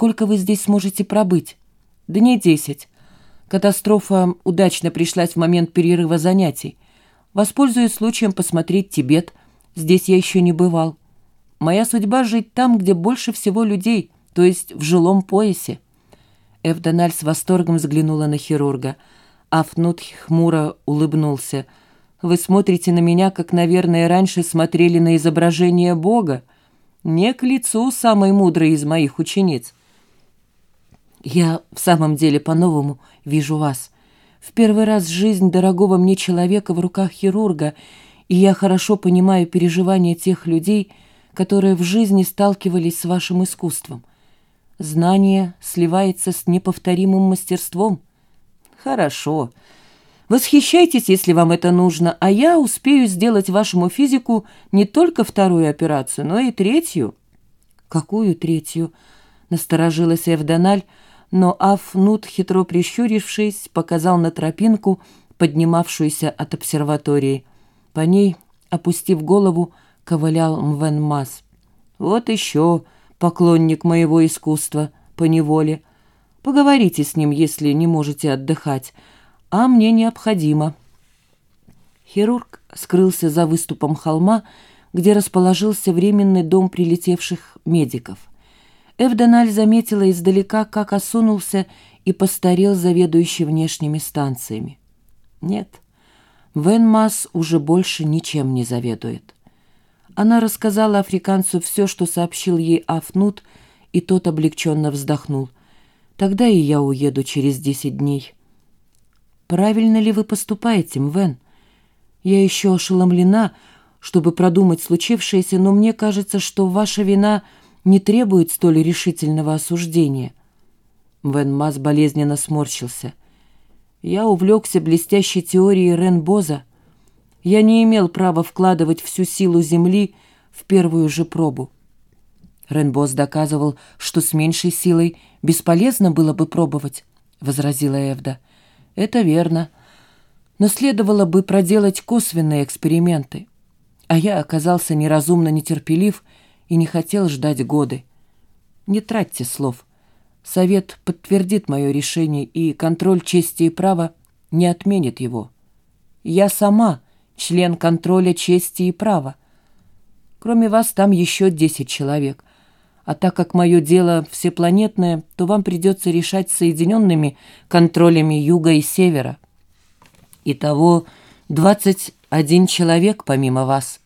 Сколько вы здесь сможете пробыть? Дней десять. Катастрофа удачно пришлась в момент перерыва занятий. Воспользуюсь случаем посмотреть Тибет. Здесь я еще не бывал. Моя судьба — жить там, где больше всего людей, то есть в жилом поясе. Эвдональ с восторгом взглянула на хирурга. Афнут хмуро улыбнулся. «Вы смотрите на меня, как, наверное, раньше смотрели на изображение Бога. Не к лицу самой мудрой из моих учениц». «Я в самом деле по-новому вижу вас. В первый раз жизнь дорогого мне человека в руках хирурга, и я хорошо понимаю переживания тех людей, которые в жизни сталкивались с вашим искусством. Знание сливается с неповторимым мастерством. Хорошо. Восхищайтесь, если вам это нужно, а я успею сделать вашему физику не только вторую операцию, но и третью. Какую третью? Насторожилась Эвдональ, но Афнут, хитро прищурившись, показал на тропинку, поднимавшуюся от обсерватории. По ней, опустив голову, ковылял Мвен Мас. «Вот еще!» поклонник моего искусства, по неволе. Поговорите с ним, если не можете отдыхать, а мне необходимо». Хирург скрылся за выступом холма, где расположился временный дом прилетевших медиков. Эвдональ заметила издалека, как осунулся и постарел заведующий внешними станциями. Нет, Венмас уже больше ничем не заведует. Она рассказала африканцу все, что сообщил ей Афнут, и тот облегченно вздохнул. «Тогда и я уеду через десять дней». «Правильно ли вы поступаете, Мвен? Я еще ошеломлена, чтобы продумать случившееся, но мне кажется, что ваша вина не требует столь решительного осуждения». Мвен Мас болезненно сморщился. «Я увлекся блестящей теорией Рен Боза. Я не имел права вкладывать всю силу земли в первую же пробу. Ренбос доказывал, что с меньшей силой бесполезно было бы пробовать, — возразила Эвда. Это верно. Но следовало бы проделать косвенные эксперименты. А я оказался неразумно нетерпелив и не хотел ждать годы. Не тратьте слов. Совет подтвердит мое решение, и контроль чести и права не отменит его. Я сама член контроля чести и права. Кроме вас там еще десять человек. А так как мое дело всепланетное, то вам придется решать соединенными контролями юга и севера. Итого двадцать один человек помимо вас.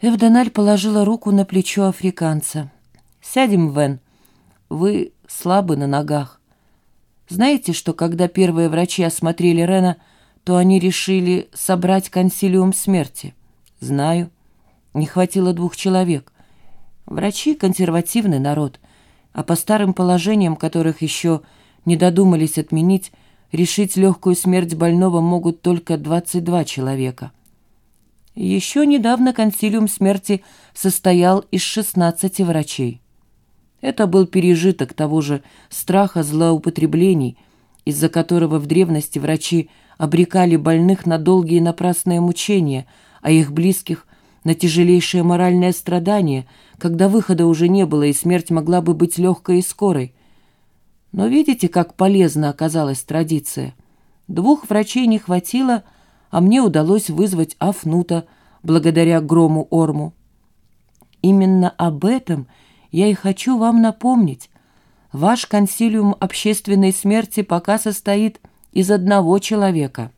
Эвдональ положила руку на плечо африканца. «Сядем, Вен. Вы слабы на ногах. Знаете, что когда первые врачи осмотрели Рена, то они решили собрать консилиум смерти. Знаю. Не хватило двух человек. Врачи — консервативный народ, а по старым положениям, которых еще не додумались отменить, решить легкую смерть больного могут только 22 человека. Еще недавно консилиум смерти состоял из 16 врачей. Это был пережиток того же страха злоупотреблений, из-за которого в древности врачи обрекали больных на долгие напрасные мучения, а их близких на тяжелейшее моральное страдание, когда выхода уже не было и смерть могла бы быть легкой и скорой. Но видите, как полезна оказалась традиция. Двух врачей не хватило, а мне удалось вызвать Афнута благодаря грому Орму. Именно об этом я и хочу вам напомнить. Ваш консилиум общественной смерти пока состоит из одного человека –